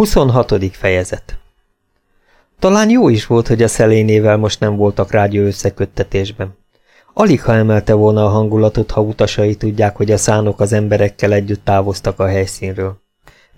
26. fejezet Talán jó is volt, hogy a szelénével most nem voltak rádió összeköttetésben. Alig ha emelte volna a hangulatot, ha utasai tudják, hogy a szánok az emberekkel együtt távoztak a helyszínről.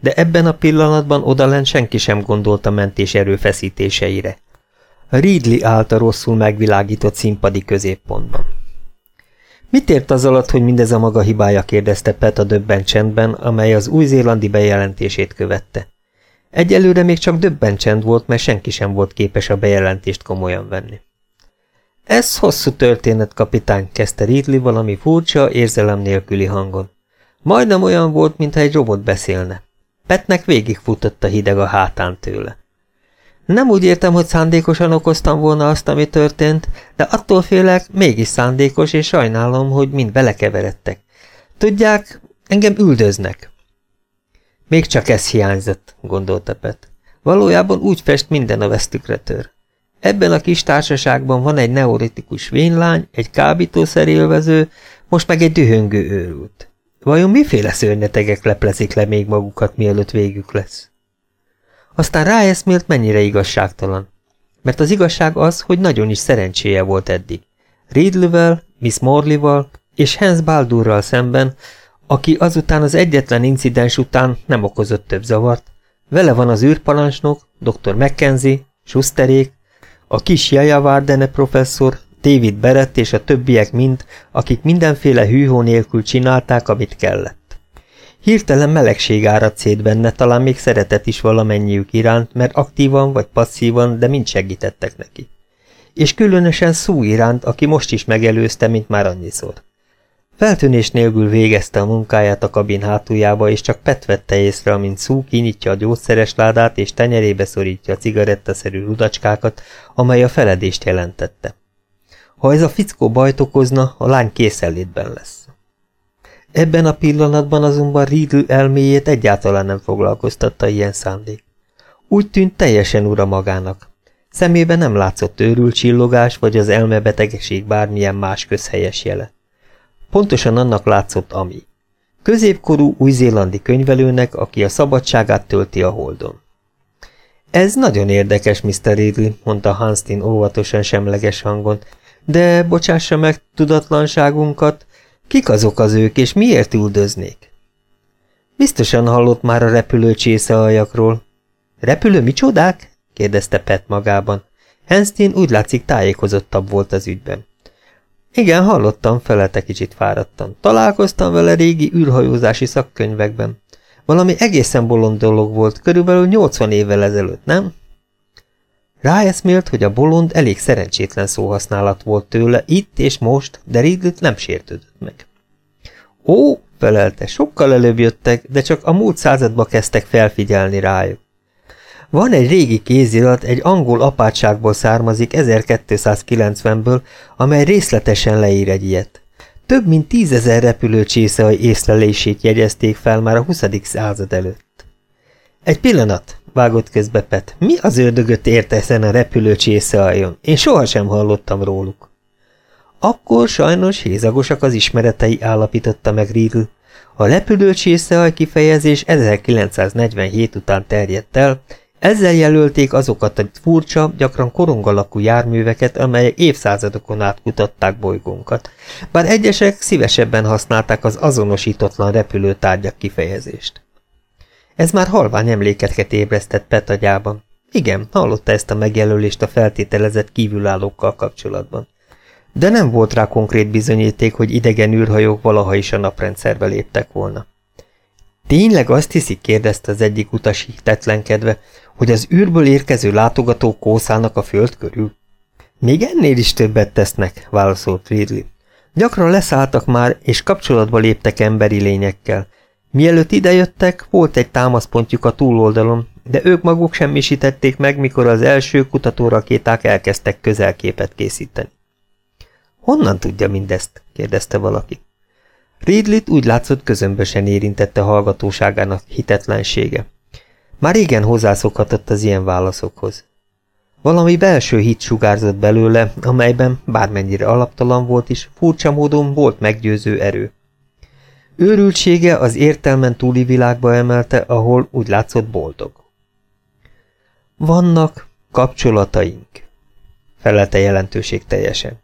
De ebben a pillanatban odalent senki sem gondolt a mentés erőfeszítéseire. Ridley állt a rosszul megvilágított színpadi középpontban. Mit ért az alatt, hogy mindez a maga hibája kérdezte Pet a döbben csendben, amely az új-zélandi bejelentését követte. Egyelőre még csak döbben csend volt, mert senki sem volt képes a bejelentést komolyan venni. Ez hosszú történet, kapitány, kezdte Ridley valami furcsa, érzelem nélküli hangon. Majdnem olyan volt, mintha egy robot beszélne. Petnek végigfutott a hideg a hátán tőle. Nem úgy értem, hogy szándékosan okoztam volna azt, ami történt, de attól félek, mégis szándékos, és sajnálom, hogy mind belekeveredtek. Tudják, engem üldöznek. Még csak ez hiányzott, gondolta Pet. Valójában úgy fest minden a vesztükre tör. Ebben a kis társaságban van egy neuritikus vénylány, egy kábítószerélvező, most meg egy dühöngő őrült. Vajon miféle szörnyetegek leplezik le még magukat, mielőtt végük lesz? Aztán ráeszmélt, mennyire igazságtalan. Mert az igazság az, hogy nagyon is szerencséje volt eddig. Ridley-vel, Miss Morley-val és Hans Baldurral szemben, aki azután az egyetlen incidens után nem okozott több zavart. Vele van az űrparancsnok, dr. Mackenzie, Schusterék, a kis Jaja Vardene professzor, David Berett és a többiek mind, akik mindenféle hűhó nélkül csinálták, amit kellett. Hirtelen melegség áradt szét benne, talán még szeretet is valamennyiük iránt, mert aktívan vagy passzívan, de mind segítettek neki. És különösen Szú iránt, aki most is megelőzte, mint már annyiszor. Feltűnés nélkül végezte a munkáját a kabin hátuljába, és csak Pet vette észre, amint Szú kinyitja a gyógyszeres ládát, és tenyerébe szorítja a cigarettaszerű rudacskákat, amely a feledést jelentette. Ha ez a fickó bajt okozna, a lány készenlétben lesz. Ebben a pillanatban azonban Riedl elméjét egyáltalán nem foglalkoztatta ilyen szándék. Úgy tűnt teljesen ura magának. Szemében nem látszott őrült csillogás, vagy az elmebetegség bármilyen más közhelyes jele. Pontosan annak látszott, ami. Középkorú új-zélandi könyvelőnek, aki a szabadságát tölti a holdon. Ez nagyon érdekes, Mr. Ridley, mondta Hanstin óvatosan semleges hangon, de bocsássa meg tudatlanságunkat, Kik azok az ők, és miért üldöznék? Biztosan hallott már a repülő csészealjakról. Repülő micsodák? kérdezte Pet magában. Henstin úgy látszik tájékozottabb volt az ügyben. Igen, hallottam, felelte kicsit fáradtan. Találkoztam vele régi űrhajózási szakkönyvekben. Valami egészen bolond dolog volt, körülbelül 80 évvel ezelőtt, nem? Ráeszmélt, hogy a bolond elég szerencsétlen szóhasználat volt tőle itt és most, de Ridley nem sértődött meg. Ó, felelte, sokkal előbb jöttek, de csak a múlt századba kezdtek felfigyelni rájuk. Van egy régi kézirat, egy angol apátságból származik 1290-ből, amely részletesen leír egy ilyet. Több mint tízezer repülőcsészai észlelését jegyezték fel már a 20. század előtt. Egy pillanat, vágott közbe Pet. Mi az ördögöt érte ezen a repülő csészealjon? Én sohasem hallottam róluk. Akkor sajnos hézagosak az ismeretei állapította meg Riedl. A repülő csészeaj kifejezés 1947 után terjedt el, ezzel jelölték azokat a furcsa, gyakran korongalakú járműveket, amelyek évszázadokon át kutatták bolygónkat, bár egyesek szívesebben használták az azonosítatlan repülőtárgyak kifejezést. Ez már halvány emlékeket ébresztett Petagyában. Igen, hallotta ezt a megjelölést a feltételezett kívülállókkal kapcsolatban. De nem volt rá konkrét bizonyíték, hogy idegen űrhajók valaha is a naprendszerbe léptek volna. Tényleg azt hiszik, kérdezte az egyik utas hitetlenkedve, hogy az űrből érkező látogatók kószálnak a föld körül? Még ennél is többet tesznek, válaszolt Ridley. Gyakran leszálltak már, és kapcsolatba léptek emberi lényekkel, Mielőtt idejöttek, volt egy támaszpontjuk a túloldalon, de ők maguk semmisítették meg, mikor az első kutatórakéták elkezdtek közelképet készíteni. Honnan tudja mindezt? kérdezte valaki. Ridlit úgy látszott közömbösen érintette hallgatóságának hitetlensége. Már régen hozzászokhatott az ilyen válaszokhoz. Valami belső hit sugárzott belőle, amelyben, bármennyire alaptalan volt is, furcsa módon volt meggyőző erő. Őrültsége az értelmen túli világba emelte, ahol úgy látszott boldog. Vannak kapcsolataink, felelte jelentőség teljesen.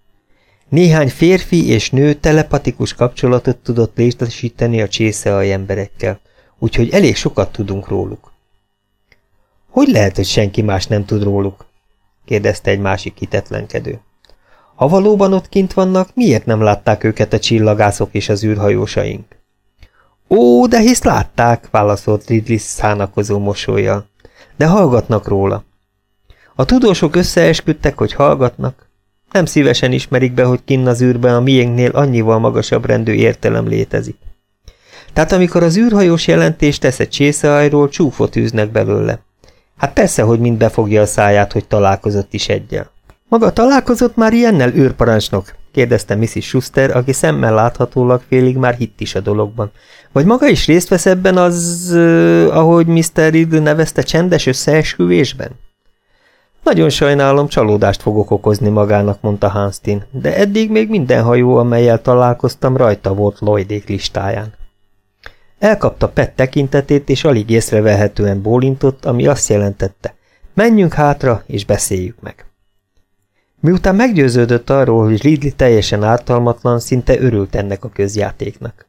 Néhány férfi és nő telepatikus kapcsolatot tudott létesíteni a csészeaj emberekkel, úgyhogy elég sokat tudunk róluk. Hogy lehet, hogy senki más nem tud róluk? kérdezte egy másik hitetlenkedő. Ha valóban ott kint vannak, miért nem látták őket a csillagászok és az űrhajósaink? Ó, de hisz látták, válaszolt Ridley szánakozó mosolyjal. De hallgatnak róla. A tudósok összeesküdtek, hogy hallgatnak. Nem szívesen ismerik be, hogy kinn az űrben a miénknél annyival magasabb rendű értelem létezik. Tehát amikor az űrhajós jelentést tesz egy csészeajról, csúfot űznek belőle. Hát persze, hogy mind befogja a száját, hogy találkozott is egyel. Maga találkozott már ilyennel, űrparancsnok? kérdezte Mrs. Schuster, aki szemmel láthatólag félig már hitt is a dologban. Vagy maga is részt vesz ebben az, uh, ahogy Mr. Riddle nevezte, csendes összeesküvésben? Nagyon sajnálom, csalódást fogok okozni magának, mondta Hanstin, de eddig még minden hajó, amelyel találkoztam, rajta volt Lloydék listáján. Elkapta Pet tekintetét, és alig észrevehetően bólintott, ami azt jelentette, menjünk hátra, és beszéljük meg. Miután meggyőződött arról, hogy Ridley teljesen ártalmatlan, szinte örült ennek a közjátéknak.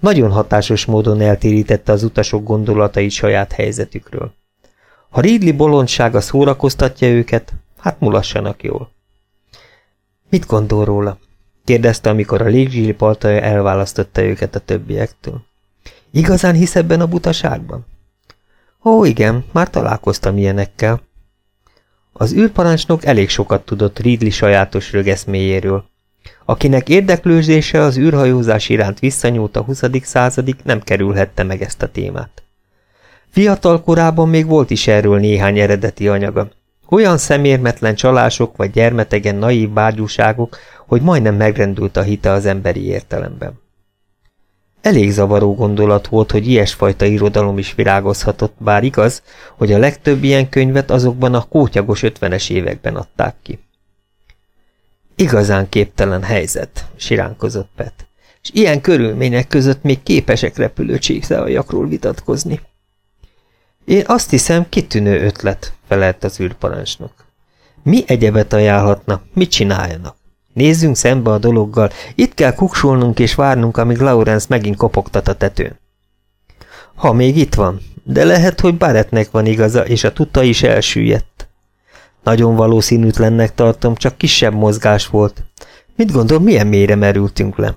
Nagyon hatásos módon eltérítette az utasok gondolatait saját helyzetükről. Ha Ridley bolondsága szórakoztatja őket, hát mulassanak jól. Mit gondol róla? kérdezte, amikor a légzsíri paltaja elválasztotta őket a többiektől. Igazán hisz ebben a butaságban? Ó, igen, már találkoztam ilyenekkel. Az űrparancsnok elég sokat tudott Ridley sajátos rögeszméjéről. Akinek érdeklődése az űrhajózás iránt visszanyúlt a 20. századig, nem kerülhette meg ezt a témát. Fiatal korában még volt is erről néhány eredeti anyaga. Olyan szemérmetlen csalások vagy gyermetegen naív bágyúságok, hogy majdnem megrendült a hite az emberi értelemben. Elég zavaró gondolat volt, hogy ilyesfajta irodalom is virágozhatott, bár igaz, hogy a legtöbb ilyen könyvet azokban a kótyagos ötvenes években adták ki. Igazán képtelen helyzet, siránkozott Pet, és ilyen körülmények között még képesek repülő csíkszeajakról vitatkozni. Én azt hiszem, kitűnő ötlet, felelt az űrparancsnok. Mi egyebet ajánlhatna, mit csináljanak? Nézzünk szembe a dologgal, itt kell kuksolnunk és várnunk, amíg Laurence megint kopogtat a tetőn. Ha még itt van, de lehet, hogy Barrettnek van igaza, és a tuta is elsüllyedt. Nagyon valószínűtlennek tartom, csak kisebb mozgás volt. Mit gondol, milyen mélyre merültünk le?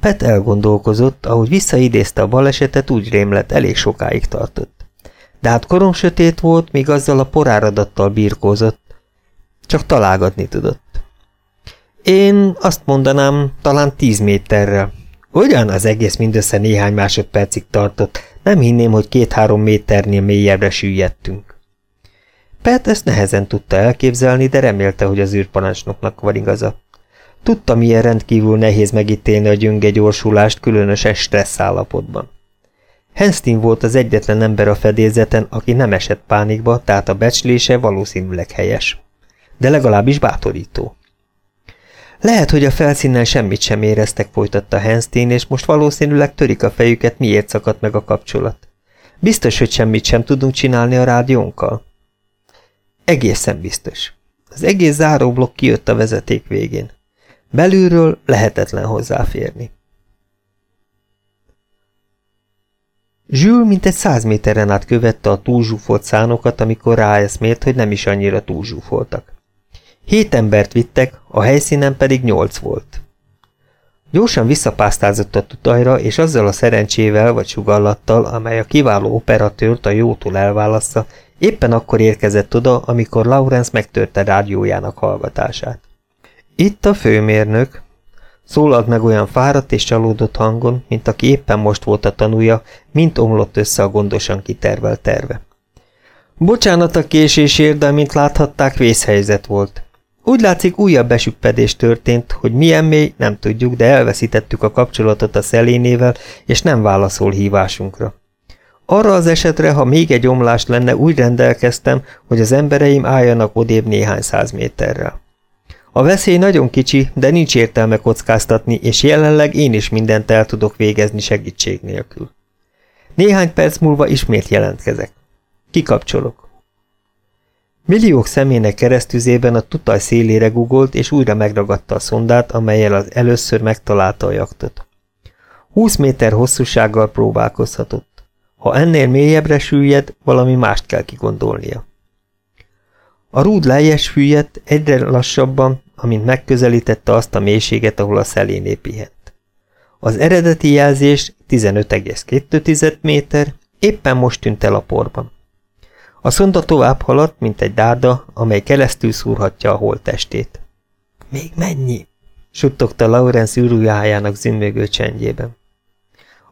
Pet elgondolkozott, ahogy visszaidézte a balesetet, úgy rémlett, elég sokáig tartott. De hát korom sötét volt, míg azzal a poráradattal birkózott. Csak találgatni tudott. Én azt mondanám, talán tíz méterrel. Ugyan az egész mindössze néhány másodpercig tartott, nem hinném, hogy két-három méternél mélyebbre süllyedtünk. Pet ezt nehezen tudta elképzelni, de remélte, hogy az űrparancsnoknak van igaza. Tudta, milyen rendkívül nehéz megítélni a gyönge gyorsulást, különösen stressz állapotban. Henstin volt az egyetlen ember a fedélzeten, aki nem esett pánikba, tehát a becslése valószínűleg helyes. De legalábbis bátorító. Lehet, hogy a felszínen semmit sem éreztek, folytatta Henstin, és most valószínűleg törik a fejüket, miért szakadt meg a kapcsolat. Biztos, hogy semmit sem tudunk csinálni a rádiónkkal? Egészen biztos. Az egész záróblokk kijött a vezeték végén. Belülről lehetetlen hozzáférni. Zsül mintegy száz méteren át követte a túlzsúfolt szánokat, amikor ráeszmélt, hogy nem is annyira túlzsúfoltak. Hét embert vittek, a helyszínen pedig nyolc volt. Gyorsan visszapásztázott a tutajra, és azzal a szerencsével vagy sugallattal, amely a kiváló operatőrt a jótól elválassza, éppen akkor érkezett oda, amikor Lawrence megtörte rádiójának hallgatását. Itt a főmérnök, szólalt meg olyan fáradt és csalódott hangon, mint aki éppen most volt a tanúja, mint omlott össze a gondosan kitervelt terve. Bocsánat a késésért, de mint láthatták, vészhelyzet volt. Úgy látszik, újabb besüppedés történt, hogy milyen mély, nem tudjuk, de elveszítettük a kapcsolatot a szelénével, és nem válaszol hívásunkra. Arra az esetre, ha még egy omlás lenne, úgy rendelkeztem, hogy az embereim álljanak odébb néhány száz méterrel. A veszély nagyon kicsi, de nincs értelme kockáztatni, és jelenleg én is mindent el tudok végezni segítség nélkül. Néhány perc múlva ismét jelentkezek. Kikapcsolok. Milliók szemének keresztüzében a tutaj szélére gugolt, és újra megragadta a szondát, amelyel az először megtalálta a jaktot. Húsz méter hosszúsággal próbálkozhatott. Ha ennél mélyebbre süllyed, valami mást kell kigondolnia. A rúd lejjes füllyedt egyre lassabban, amint megközelítette azt a mélységet, ahol a szeléné pihent. Az eredeti jelzés 15,2 méter éppen most tűnt el a porban. A szonda tovább haladt, mint egy dárda, amely keresztül szúrhatja a holttestét. Még mennyi? suttogta Laurence űrújájának zümmögő csendjében.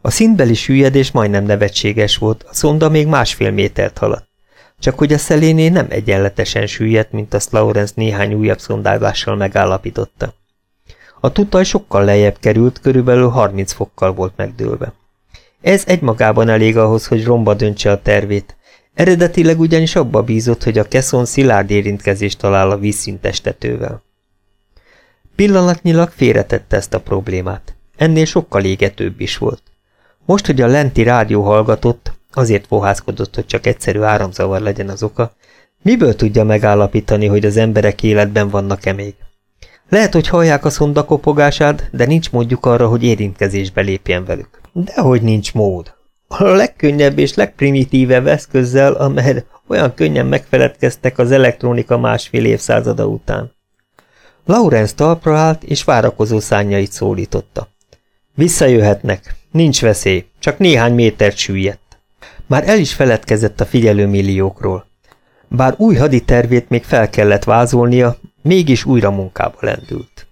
A szintbeli süllyedés majdnem nevetséges volt, a szonda még másfél métert haladt. Csak hogy a szeléné nem egyenletesen süllyedt, mint azt Laurence néhány újabb szondázással megállapította. A tutaj sokkal lejjebb került, körülbelül 30 fokkal volt megdőlve. Ez egymagában elég ahhoz, hogy romba döntse a tervét. Eredetileg ugyanis abba bízott, hogy a keszon szilárd érintkezést talál a vízszintestetővel. Pillanatnyilag félretette ezt a problémát. Ennél sokkal égetőbb is volt. Most, hogy a lenti rádió hallgatott, azért fohászkodott, hogy csak egyszerű áramzavar legyen az oka, miből tudja megállapítani, hogy az emberek életben vannak-e még? Lehet, hogy hallják a szonda kopogását, de nincs módjuk arra, hogy érintkezésbe lépjen velük. Dehogy nincs mód. A legkönnyebb és legprimitívebb eszközzel, amely olyan könnyen megfeledkeztek az elektronika másfél évszázada után. Lawrence talpra állt, és várakozó szányait szólította. Visszajöhetnek, nincs veszély, csak néhány métert süllyedt. Már el is feledkezett a figyelőmilliókról. Bár új haditervét még fel kellett vázolnia, mégis újra munkába lendült.